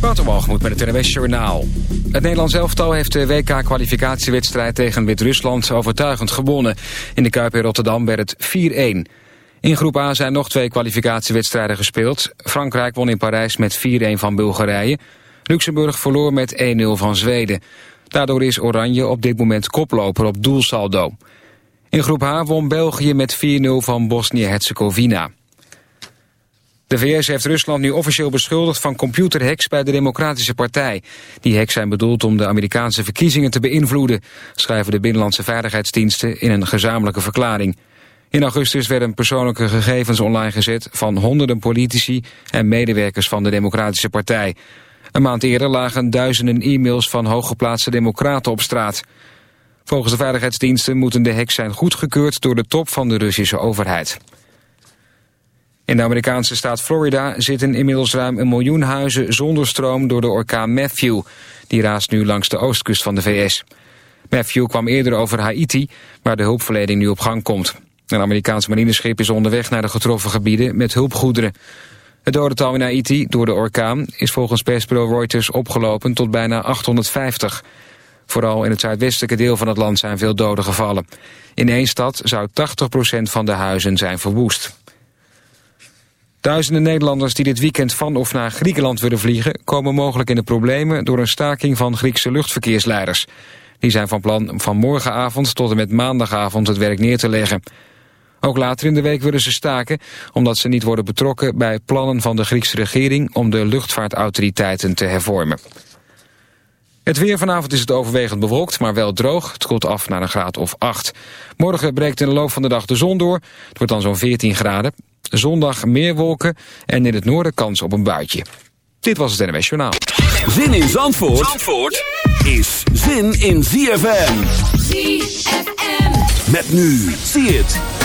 Waterwalgemoed met het NWS Journaal. Het Nederlands elftal heeft de WK-kwalificatiewedstrijd tegen Wit-Rusland overtuigend gewonnen. In de Kuip in Rotterdam werd het 4-1. In groep A zijn nog twee kwalificatiewedstrijden gespeeld. Frankrijk won in Parijs met 4-1 van Bulgarije. Luxemburg verloor met 1-0 van Zweden. Daardoor is Oranje op dit moment koploper op doelsaldo. In groep H won België met 4-0 van Bosnië-Herzegovina. De VS heeft Rusland nu officieel beschuldigd van computerhacks bij de Democratische Partij. Die hacks zijn bedoeld om de Amerikaanse verkiezingen te beïnvloeden, schrijven de Binnenlandse Veiligheidsdiensten in een gezamenlijke verklaring. In augustus werden persoonlijke gegevens online gezet van honderden politici en medewerkers van de Democratische Partij. Een maand eerder lagen duizenden e-mails van hooggeplaatste democraten op straat. Volgens de veiligheidsdiensten moeten de hacks zijn goedgekeurd door de top van de Russische overheid. In de Amerikaanse staat Florida zitten inmiddels ruim een miljoen huizen zonder stroom door de orkaan Matthew. Die raast nu langs de oostkust van de VS. Matthew kwam eerder over Haiti, waar de hulpverlening nu op gang komt. Een Amerikaans marineschip is onderweg naar de getroffen gebieden met hulpgoederen. Het dodental in Haiti door de orkaan is volgens persbureau Reuters opgelopen tot bijna 850. Vooral in het zuidwestelijke deel van het land zijn veel doden gevallen. In één stad zou 80% van de huizen zijn verwoest. Duizenden Nederlanders die dit weekend van of naar Griekenland willen vliegen... komen mogelijk in de problemen door een staking van Griekse luchtverkeersleiders. Die zijn van plan van morgenavond tot en met maandagavond het werk neer te leggen. Ook later in de week willen ze staken... omdat ze niet worden betrokken bij plannen van de Griekse regering... om de luchtvaartautoriteiten te hervormen. Het weer vanavond is het overwegend bewolkt, maar wel droog. Het koelt af naar een graad of 8. Morgen breekt in de loop van de dag de zon door. Het wordt dan zo'n 14 graden. Zondag meer wolken en in het noorden kans op een buitje. Dit was het NWS Journaal. Zin in Zandvoort, Zandvoort is zin in ZFM. ZFM. Met nu, zie het.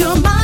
your mind.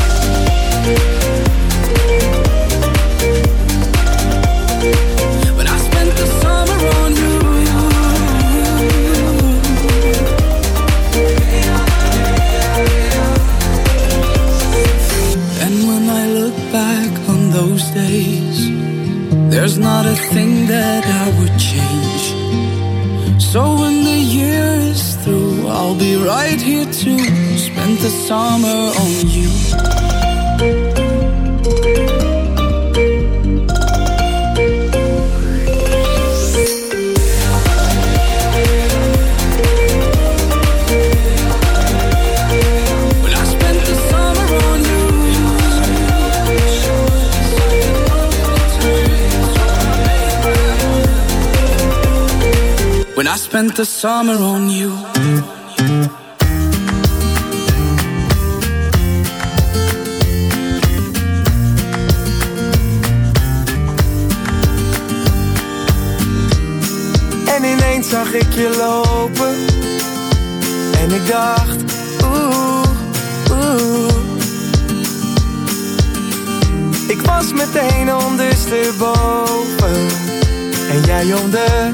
Spent the summer on you. En ineens zag ik je lopen. En ik dacht, oeh, oeh. Ik was meteen ondersteboven. En jij om de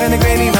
en ik weet niet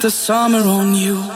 the summer on you.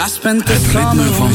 Jij bent de Het ritme van